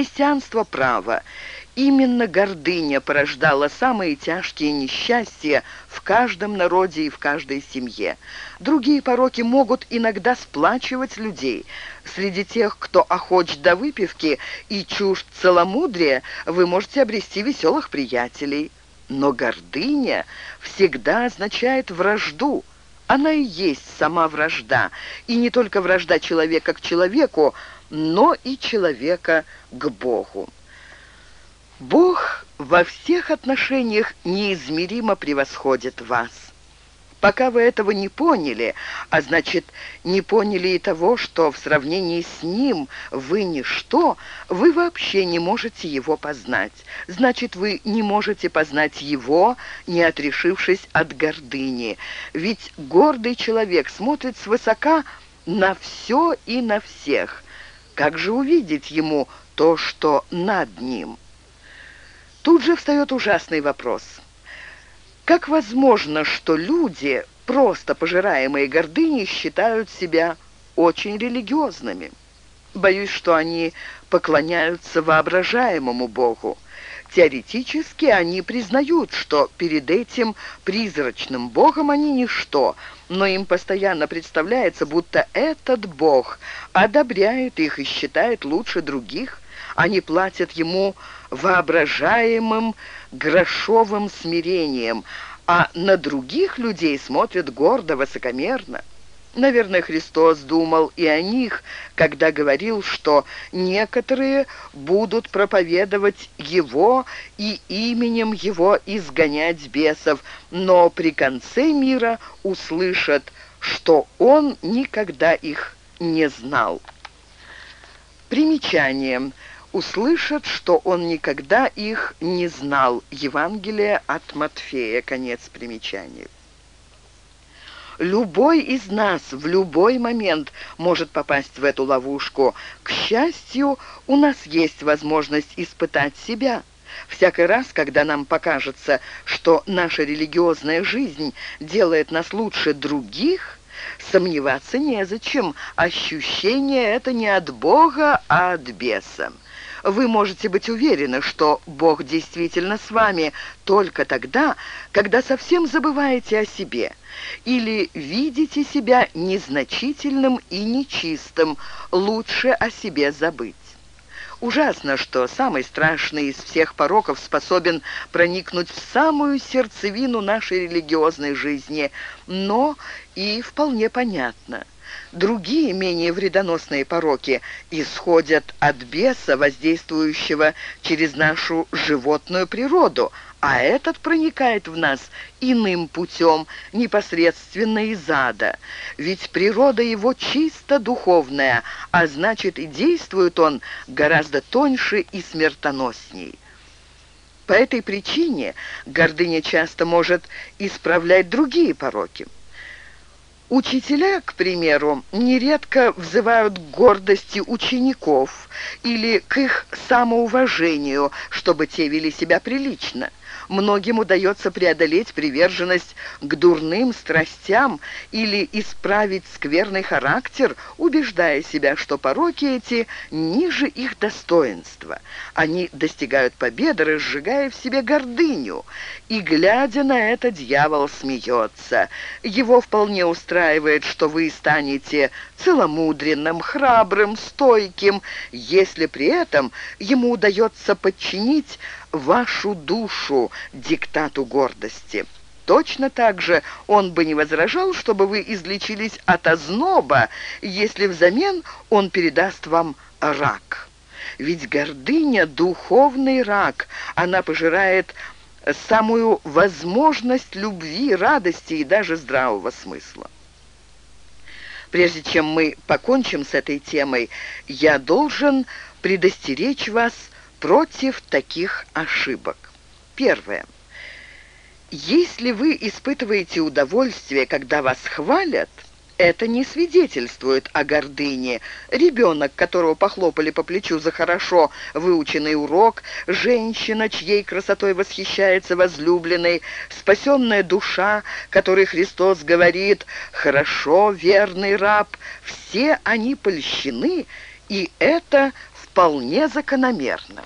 Христианство право. Именно гордыня порождала самые тяжкие несчастья в каждом народе и в каждой семье. Другие пороки могут иногда сплачивать людей. Среди тех, кто охоч до выпивки и чужд целомудрия, вы можете обрести веселых приятелей. Но гордыня всегда означает вражду. Она и есть сама вражда, и не только вражда человека к человеку, но и человека к Богу. Бог во всех отношениях неизмеримо превосходит вас. Пока вы этого не поняли, а значит, не поняли и того, что в сравнении с Ним вы ничто, вы вообще не можете Его познать. Значит, вы не можете познать Его, не отрешившись от гордыни. Ведь гордый человек смотрит свысока на все и на всех. Как же увидеть Ему то, что над Ним? Тут же встает ужасный вопрос. Как возможно, что люди, просто пожираемые гордыней, считают себя очень религиозными? Боюсь, что они поклоняются воображаемому Богу. Теоретически они признают, что перед этим призрачным Богом они ничто, но им постоянно представляется, будто этот Бог одобряет их и считает лучше других. Они платят ему воображаемым грошовым смирением, а на других людей смотрят гордо, высокомерно. Наверное, Христос думал и о них, когда говорил, что некоторые будут проповедовать Его и именем Его изгонять бесов, но при конце мира услышат, что Он никогда их не знал. Примечание услышат, что он никогда их не знал. Евангелие от Матфея, конец примечания. Любой из нас в любой момент может попасть в эту ловушку. К счастью, у нас есть возможность испытать себя. Всякий раз, когда нам покажется, что наша религиозная жизнь делает нас лучше других, сомневаться незачем. Ощущение это не от Бога, а от беса вы можете быть уверены, что Бог действительно с вами только тогда, когда совсем забываете о себе или видите себя незначительным и нечистым, лучше о себе забыть. Ужасно, что самый страшный из всех пороков способен проникнуть в самую сердцевину нашей религиозной жизни, но и вполне понятно – Другие, менее вредоносные пороки исходят от беса, воздействующего через нашу животную природу, а этот проникает в нас иным путем, непосредственно из ада. Ведь природа его чисто духовная, а значит и действует он гораздо тоньше и смертоносней. По этой причине гордыня часто может исправлять другие пороки. Учителя, к примеру, нередко взывают к гордости учеников или к их самоуважению, чтобы те вели себя прилично. Многим удается преодолеть приверженность к дурным страстям или исправить скверный характер, убеждая себя, что пороки эти ниже их достоинства. Они достигают победы, разжигая в себе гордыню. И, глядя на это, дьявол смеется. Его вполне устраивает, что вы станете целомудренным, храбрым, стойким, если при этом ему удается подчинить вашу душу диктату гордости. Точно так же он бы не возражал, чтобы вы излечились от озноба, если взамен он передаст вам рак. Ведь гордыня — духовный рак, она пожирает самую возможность любви, радости и даже здравого смысла. Прежде чем мы покончим с этой темой, я должен предостеречь вас против таких ошибок. Первое. Если вы испытываете удовольствие, когда вас хвалят – это не свидетельствует о гордыне. Ребенок, которого похлопали по плечу за хорошо выученный урок, женщина, чьей красотой восхищается возлюбленный, спасенная душа, которой Христос говорит «хорошо, верный раб», все они польщены, и это вполне закономерно.